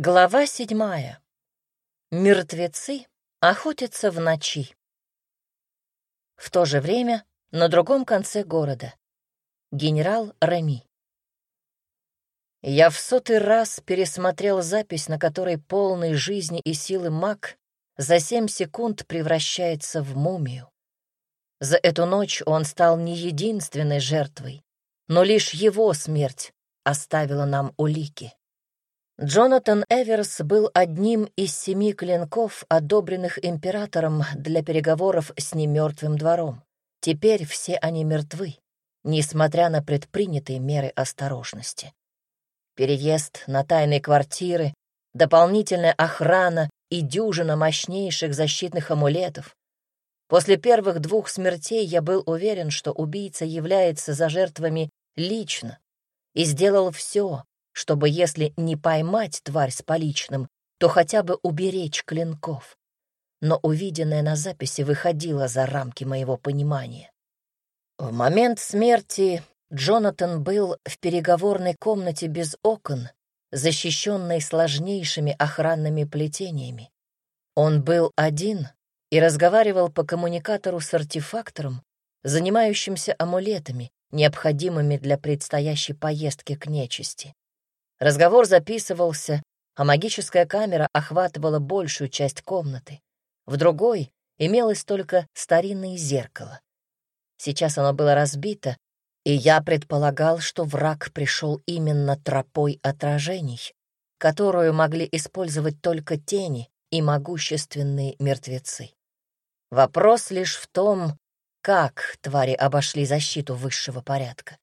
Глава седьмая. Мертвецы охотятся в ночи. В то же время на другом конце города. Генерал Реми. Я в сотый раз пересмотрел запись, на которой полный жизни и силы маг за семь секунд превращается в мумию. За эту ночь он стал не единственной жертвой, но лишь его смерть оставила нам улики. Джонатан Эверс был одним из семи клинков, одобренных императором для переговоров с немертвым двором. Теперь все они мертвы, несмотря на предпринятые меры осторожности. Переезд на тайные квартиры, дополнительная охрана и дюжина мощнейших защитных амулетов. После первых двух смертей я был уверен, что убийца является за жертвами лично и сделал все, чтобы, если не поймать тварь с поличным, то хотя бы уберечь клинков. Но увиденное на записи выходило за рамки моего понимания. В момент смерти Джонатан был в переговорной комнате без окон, защищенной сложнейшими охранными плетениями. Он был один и разговаривал по коммуникатору с артефактором, занимающимся амулетами, необходимыми для предстоящей поездки к нечисти. Разговор записывался, а магическая камера охватывала большую часть комнаты. В другой имелось только старинное зеркало. Сейчас оно было разбито, и я предполагал, что враг пришел именно тропой отражений, которую могли использовать только тени и могущественные мертвецы. Вопрос лишь в том, как твари обошли защиту высшего порядка.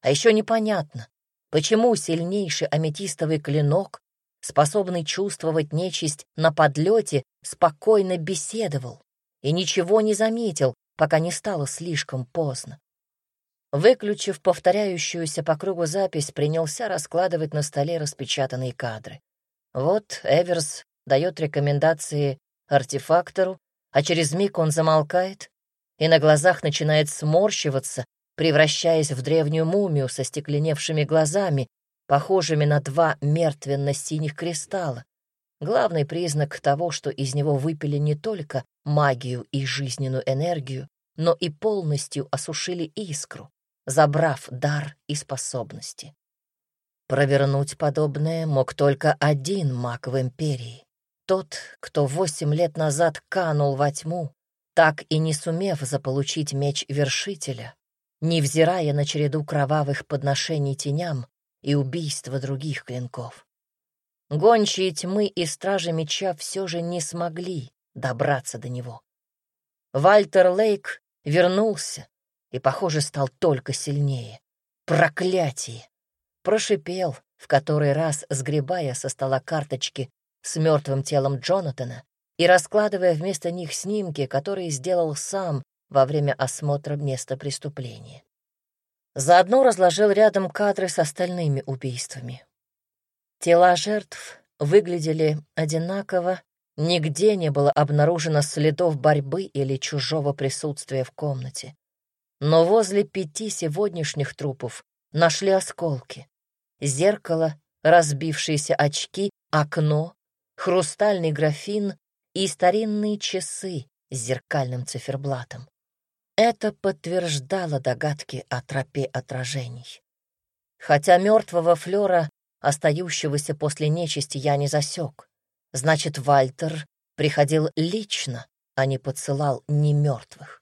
А еще непонятно, Почему сильнейший аметистовый клинок, способный чувствовать нечисть на подлете, спокойно беседовал и ничего не заметил, пока не стало слишком поздно? Выключив повторяющуюся по кругу запись, принялся раскладывать на столе распечатанные кадры. Вот Эверс дает рекомендации артефактору, а через миг он замолкает и на глазах начинает сморщиваться, превращаясь в древнюю мумию со стекленевшими глазами, похожими на два мертвенно-синих кристалла. Главный признак того, что из него выпили не только магию и жизненную энергию, но и полностью осушили искру, забрав дар и способности. Провернуть подобное мог только один маг в Империи. Тот, кто восемь лет назад канул во тьму, так и не сумев заполучить меч Вершителя, невзирая на череду кровавых подношений теням и убийства других клинков. Гончие тьмы и стражи меча все же не смогли добраться до него. Вальтер Лейк вернулся и, похоже, стал только сильнее. Проклятие! Прошипел, в который раз сгребая со стола карточки с мертвым телом Джонатана и раскладывая вместо них снимки, которые сделал сам во время осмотра места преступления. Заодно разложил рядом кадры с остальными убийствами. Тела жертв выглядели одинаково, нигде не было обнаружено следов борьбы или чужого присутствия в комнате. Но возле пяти сегодняшних трупов нашли осколки. Зеркало, разбившиеся очки, окно, хрустальный графин и старинные часы с зеркальным циферблатом. Это подтверждало догадки о тропе отражений. Хотя мертвого Флера, остающегося после нечисти, я не засек. Значит, Вальтер приходил лично, а не подсылал немертвых.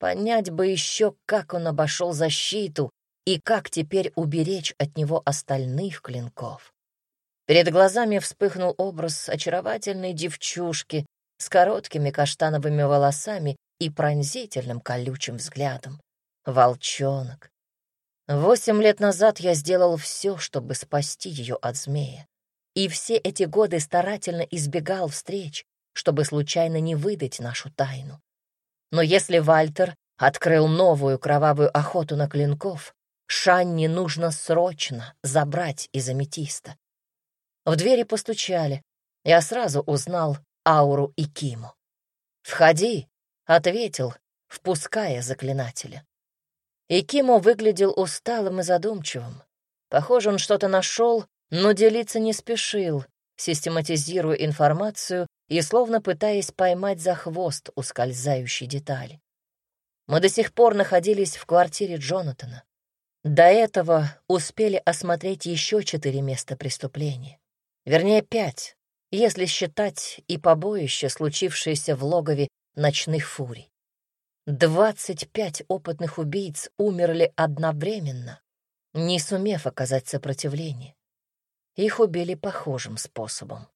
Понять бы еще, как он обошел защиту и как теперь уберечь от него остальных клинков. Перед глазами вспыхнул образ очаровательной девчушки с короткими каштановыми волосами и пронзительным колючим взглядом. Волчонок. Восемь лет назад я сделал все, чтобы спасти ее от змея. И все эти годы старательно избегал встреч, чтобы случайно не выдать нашу тайну. Но если Вальтер открыл новую кровавую охоту на клинков, Шанни нужно срочно забрать из аметиста. В двери постучали. Я сразу узнал Ауру и Киму. «Входи», ответил, впуская заклинателя. И Кимо выглядел усталым и задумчивым. Похоже, он что-то нашел, но делиться не спешил, систематизируя информацию и словно пытаясь поймать за хвост ускользающей детали. Мы до сих пор находились в квартире Джонатана. До этого успели осмотреть еще четыре места преступления. Вернее, пять, если считать и побоище, случившееся в логове ночных фурий. Двадцать пять опытных убийц умерли одновременно, не сумев оказать сопротивление. Их убили похожим способом.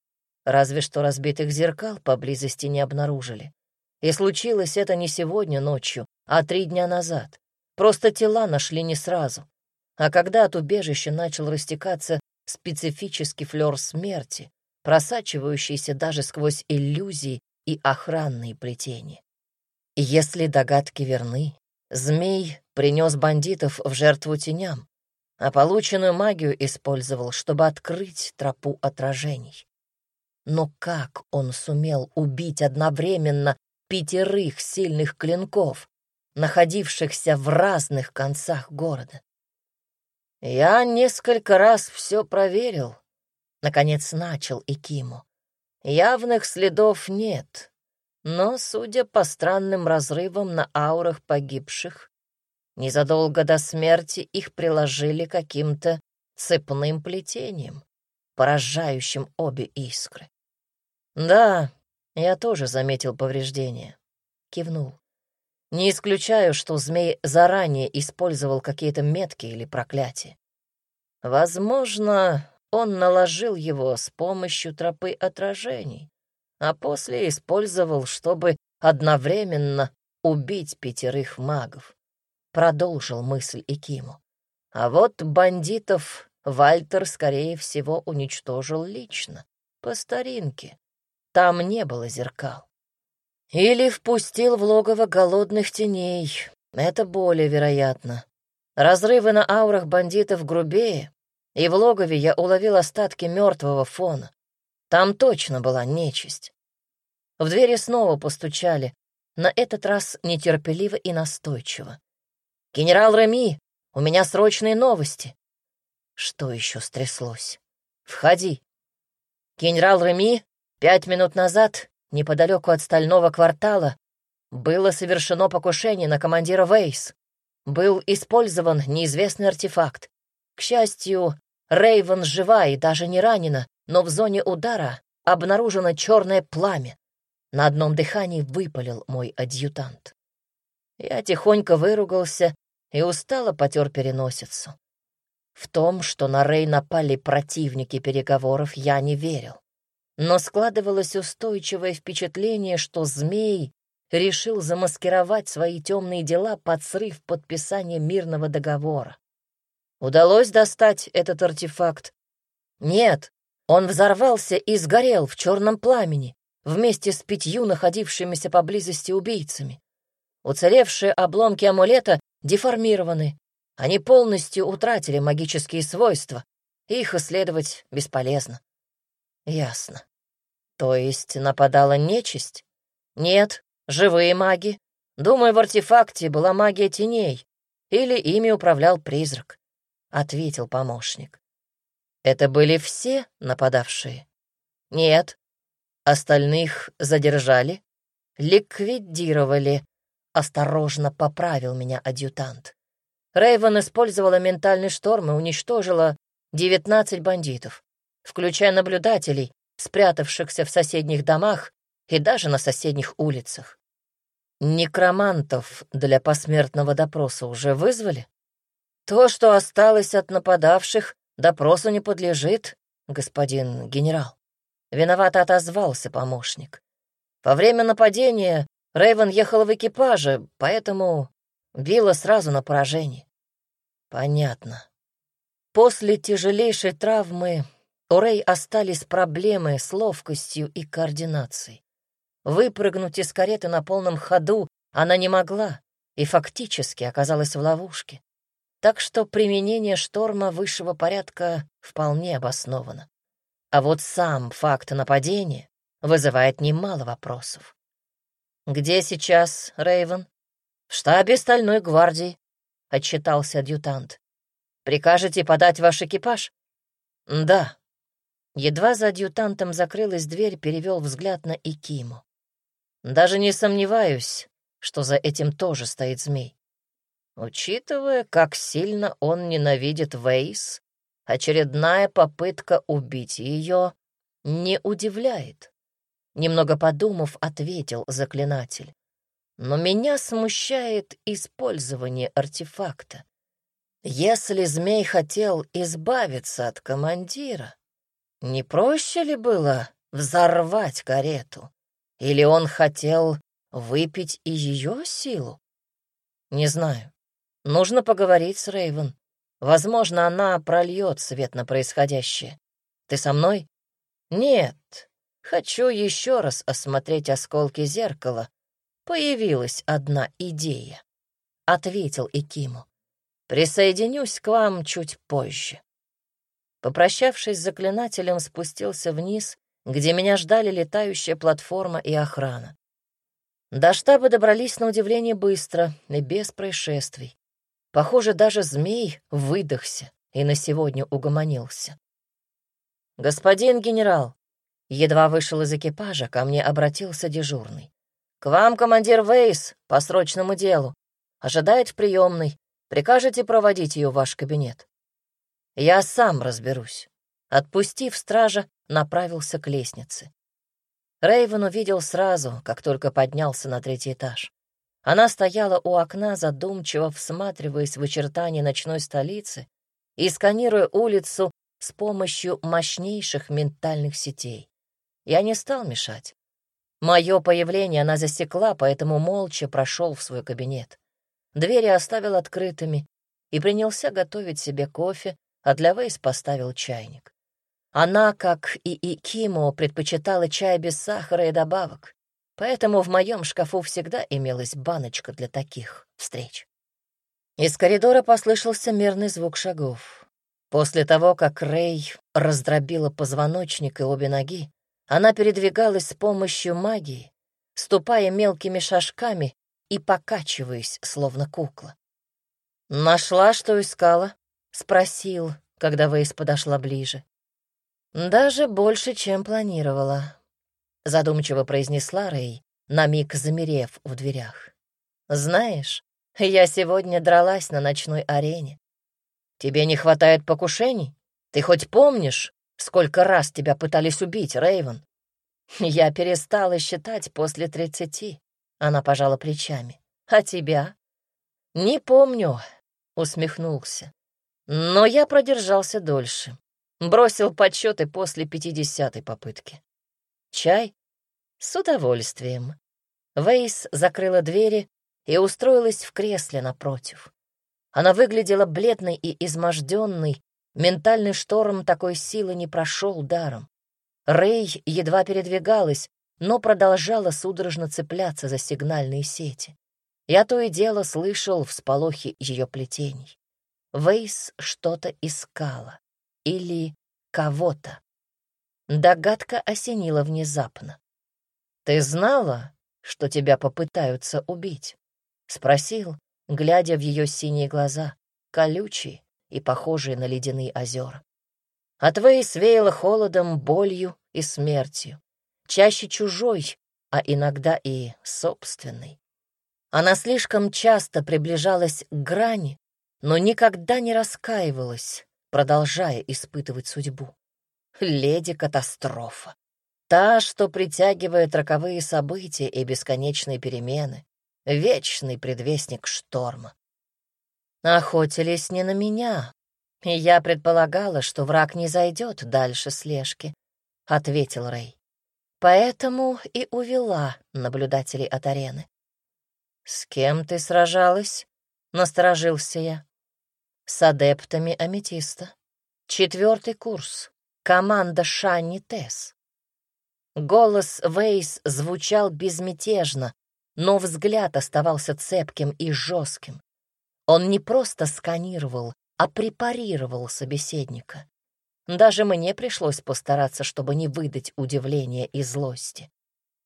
Разве что разбитых зеркал поблизости не обнаружили. И случилось это не сегодня ночью, а три дня назад. Просто тела нашли не сразу. А когда от убежища начал растекаться специфический флёр смерти, просачивающийся даже сквозь иллюзии и охранные плетения. Если догадки верны, змей принес бандитов в жертву теням, а полученную магию использовал, чтобы открыть тропу отражений. Но как он сумел убить одновременно пятерых сильных клинков, находившихся в разных концах города? Я несколько раз все проверил, наконец начал Икиму. Явных следов нет, но, судя по странным разрывам на аурах погибших, незадолго до смерти их приложили каким-то цепным плетением, поражающим обе искры. «Да, я тоже заметил повреждения», — кивнул. «Не исключаю, что змей заранее использовал какие-то метки или проклятия. Возможно, он наложил его с помощью тропы отражений, а после использовал, чтобы одновременно убить пятерых магов. Продолжил мысль Икиму. А вот бандитов Вальтер, скорее всего, уничтожил лично, по старинке. Там не было зеркал. Или впустил в логово голодных теней. Это более вероятно. Разрывы на аурах бандитов грубее, и в логове я уловил остатки мертвого фона. Там точно была нечисть. В двери снова постучали, на этот раз нетерпеливо и настойчиво. «Генерал Реми, у меня срочные новости». Что еще стряслось? «Входи». «Генерал Реми, пять минут назад, неподалеку от стального квартала, было совершено покушение на командира Вейс. Был использован неизвестный артефакт. К счастью, Рейвен жива и даже не ранена, но в зоне удара обнаружено черное пламя. На одном дыхании выпалил мой адъютант. Я тихонько выругался и устало потер переносицу. В том, что на Рей напали противники переговоров, я не верил. Но складывалось устойчивое впечатление, что змей решил замаскировать свои темные дела под срыв подписания мирного договора. Удалось достать этот артефакт? Нет, он взорвался и сгорел в черном пламени вместе с пятью находившимися поблизости убийцами. Уцелевшие обломки амулета деформированы. Они полностью утратили магические свойства. Их исследовать бесполезно. Ясно. То есть нападала нечисть? Нет, живые маги. Думаю, в артефакте была магия теней. Или ими управлял призрак. — ответил помощник. «Это были все нападавшие?» «Нет. Остальных задержали?» «Ликвидировали», — осторожно поправил меня адъютант. Рейвен использовала ментальный шторм и уничтожила 19 бандитов, включая наблюдателей, спрятавшихся в соседних домах и даже на соседних улицах. Некромантов для посмертного допроса уже вызвали? То, что осталось от нападавших, допросу не подлежит, господин генерал. Виновато отозвался помощник. Во время нападения Рейвен ехал в экипаже, поэтому била сразу на поражение. Понятно. После тяжелейшей травмы у Рэй остались проблемы с ловкостью и координацией. Выпрыгнуть из кареты на полном ходу она не могла и фактически оказалась в ловушке так что применение шторма высшего порядка вполне обосновано. А вот сам факт нападения вызывает немало вопросов. «Где сейчас Рейвен?» «В штабе Стальной гвардии», — отчитался адъютант. «Прикажете подать ваш экипаж?» «Да». Едва за адъютантом закрылась дверь, перевел взгляд на Икиму. Даже не сомневаюсь, что за этим тоже стоит змей. Учитывая, как сильно он ненавидит Вейс, очередная попытка убить ее не удивляет. Немного подумав, ответил заклинатель. Но меня смущает использование артефакта. Если змей хотел избавиться от командира, не проще ли было взорвать карету? Или он хотел выпить и ее силу? Не знаю. Нужно поговорить с Рейвен. Возможно, она прольет свет на происходящее. Ты со мной? Нет. Хочу еще раз осмотреть осколки зеркала. Появилась одна идея. Ответил Икиму. Присоединюсь к вам чуть позже. Попрощавшись с заклинателем, спустился вниз, где меня ждали летающая платформа и охрана. До штаба добрались на удивление быстро и без происшествий. Похоже, даже змей выдохся и на сегодня угомонился. «Господин генерал», едва вышел из экипажа, ко мне обратился дежурный. «К вам командир Вейс по срочному делу. Ожидает в приемной. Прикажете проводить ее в ваш кабинет?» «Я сам разберусь». Отпустив стража, направился к лестнице. Рейвен увидел сразу, как только поднялся на третий этаж. Она стояла у окна, задумчиво всматриваясь в очертания ночной столицы и сканируя улицу с помощью мощнейших ментальных сетей. Я не стал мешать. Мое появление она засекла, поэтому молча прошел в свой кабинет. Двери оставил открытыми и принялся готовить себе кофе, а для Вейс поставил чайник. Она, как и Икимо, предпочитала чай без сахара и добавок поэтому в моем шкафу всегда имелась баночка для таких встреч. Из коридора послышался мерный звук шагов. После того, как Рэй раздробила позвоночник и обе ноги, она передвигалась с помощью магии, ступая мелкими шажками и покачиваясь, словно кукла. «Нашла, что искала?» — спросил, когда Вейс подошла ближе. «Даже больше, чем планировала задумчиво произнесла Рэй, на миг замерев в дверях. «Знаешь, я сегодня дралась на ночной арене. Тебе не хватает покушений? Ты хоть помнишь, сколько раз тебя пытались убить, Рейвен? Я перестала считать после тридцати. Она пожала плечами. А тебя? Не помню, усмехнулся. Но я продержался дольше. Бросил подсчеты после пятидесятой попытки. Чай? С удовольствием. Вейс закрыла двери и устроилась в кресле напротив. Она выглядела бледной и изможденной, ментальный шторм такой силы не прошел даром. Рэй едва передвигалась, но продолжала судорожно цепляться за сигнальные сети. Я то и дело слышал всполохи ее плетений. Вейс что-то искала. Или кого-то. Догадка осенила внезапно. «Ты знала, что тебя попытаются убить?» — спросил, глядя в ее синие глаза, колючие и похожие на ледяные озера. А твои свеяло холодом, болью и смертью, чаще чужой, а иногда и собственной. Она слишком часто приближалась к грани, но никогда не раскаивалась, продолжая испытывать судьбу леди-катастрофа. Та, что притягивает роковые события и бесконечные перемены, вечный предвестник шторма. Охотились не на меня, и я предполагала, что враг не зайдет дальше слежки, — ответил Рэй. Поэтому и увела наблюдателей от арены. «С кем ты сражалась?» — насторожился я. «С адептами аметиста. Четвертый курс. Команда Шанни Тесс. Голос Вейс звучал безмятежно, но взгляд оставался цепким и жестким. Он не просто сканировал, а препарировал собеседника. Даже мне пришлось постараться, чтобы не выдать удивления и злости.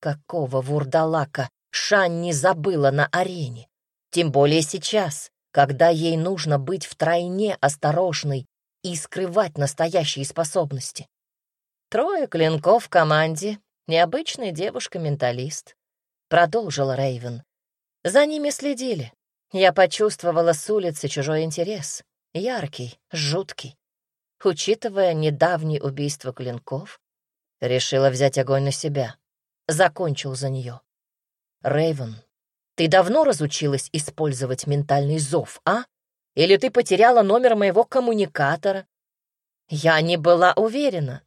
Какого вурдалака Шан не забыла на арене? Тем более сейчас, когда ей нужно быть втройне осторожной и скрывать настоящие способности. Трое клинков в команде, необычная девушка-менталист. Продолжила Рейвен. За ними следили. Я почувствовала с улицы чужой интерес. Яркий, жуткий. Учитывая недавнее убийство клинков, решила взять огонь на себя. Закончил за нее. Рейвен, ты давно разучилась использовать ментальный зов, а? Или ты потеряла номер моего коммуникатора? Я не была уверена.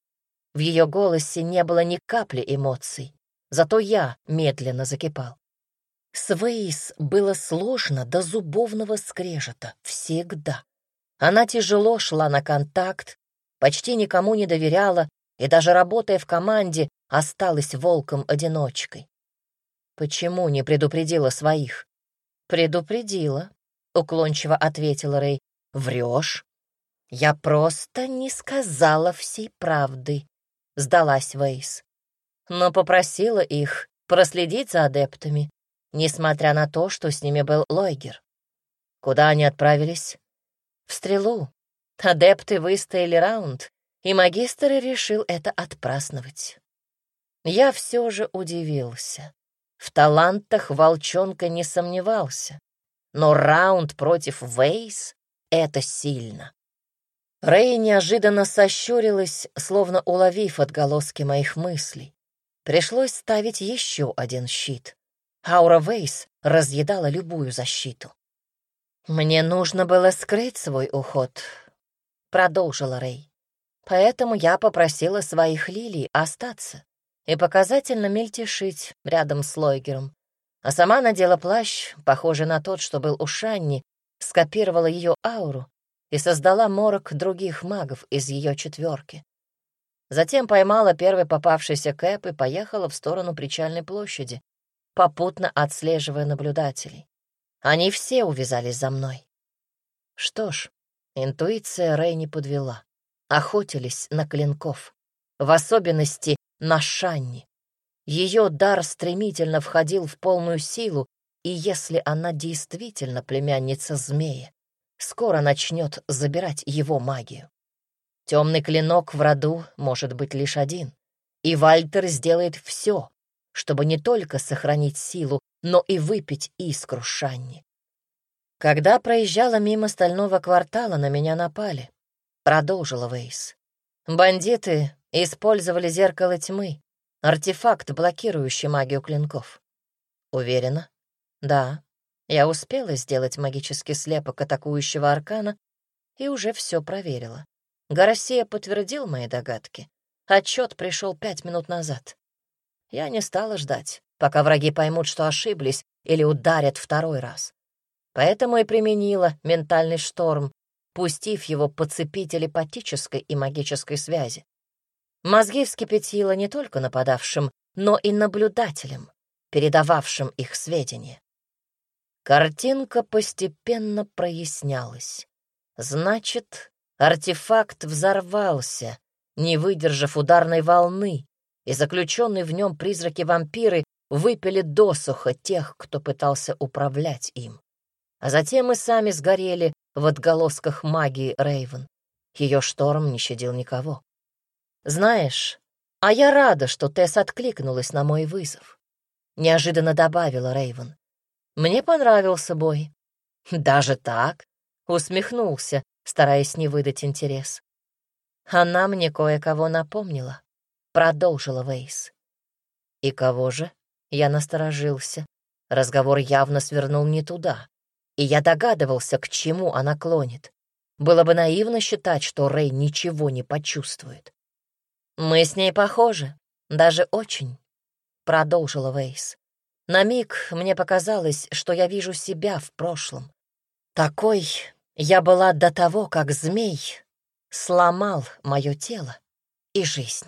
В ее голосе не было ни капли эмоций, зато я медленно закипал. С Вейс было сложно до зубовного скрежета, всегда. Она тяжело шла на контакт, почти никому не доверяла и даже работая в команде, осталась волком-одиночкой. Почему не предупредила своих? Предупредила, уклончиво ответила Рэй. Врешь? Я просто не сказала всей правды, сдалась Вейс. Но попросила их проследить за адептами, несмотря на то, что с ними был Лойгер. Куда они отправились? В стрелу. Адепты выстояли раунд, и магистр решил это отпраздновать. Я все же удивился. В талантах волчонка не сомневался. Но раунд против Вейс — это сильно. Рэй неожиданно сощурилась, словно уловив отголоски моих мыслей. Пришлось ставить еще один щит. Аура Вейс разъедала любую защиту. «Мне нужно было скрыть свой уход», — продолжила Рэй. «Поэтому я попросила своих лилий остаться и показательно мельтешить рядом с Лойгером. А сама надела плащ, похожий на тот, что был у Шанни, скопировала ее ауру и создала морок других магов из ее четверки. Затем поймала первый попавшийся кэп и поехала в сторону причальной площади, попутно отслеживая наблюдателей. Они все увязались за мной. Что ж, интуиция Рэй не подвела. Охотились на клинков, в особенности на Шанни. Ее дар стремительно входил в полную силу, и если она действительно племянница змея, скоро начнет забирать его магию. Темный клинок в роду может быть лишь один, и Вальтер сделает все, чтобы не только сохранить силу, но и выпить искру Шанни. Когда проезжала мимо стального квартала, на меня напали. Продолжила Вейс. Бандиты использовали зеркало тьмы, артефакт, блокирующий магию клинков. Уверена? Да. Я успела сделать магический слепок атакующего аркана и уже все проверила. Гарасия подтвердил мои догадки. Отчет пришел пять минут назад. Я не стала ждать, пока враги поймут, что ошиблись или ударят второй раз. Поэтому и применила ментальный шторм, пустив его по цепи телепатической и магической связи. Мозги вскипятила не только нападавшим, но и наблюдателям, передававшим их сведения. Картинка постепенно прояснялась. Значит, артефакт взорвался, не выдержав ударной волны, и заключенные в нем призраки-вампиры выпили досуха тех, кто пытался управлять им. А затем мы сами сгорели в отголосках магии Рейвен. Ее шторм не щадил никого. «Знаешь, а я рада, что Тесс откликнулась на мой вызов», — неожиданно добавила Рейвен. «Мне понравился бой». «Даже так?» — усмехнулся, стараясь не выдать интерес. Она мне кое-кого напомнила, продолжила Вейс. И кого же? Я насторожился. Разговор явно свернул не туда и я догадывался, к чему она клонит. Было бы наивно считать, что Рэй ничего не почувствует. «Мы с ней похожи, даже очень», — продолжила Вейс. На миг мне показалось, что я вижу себя в прошлом. Такой я была до того, как змей сломал мое тело и жизнь.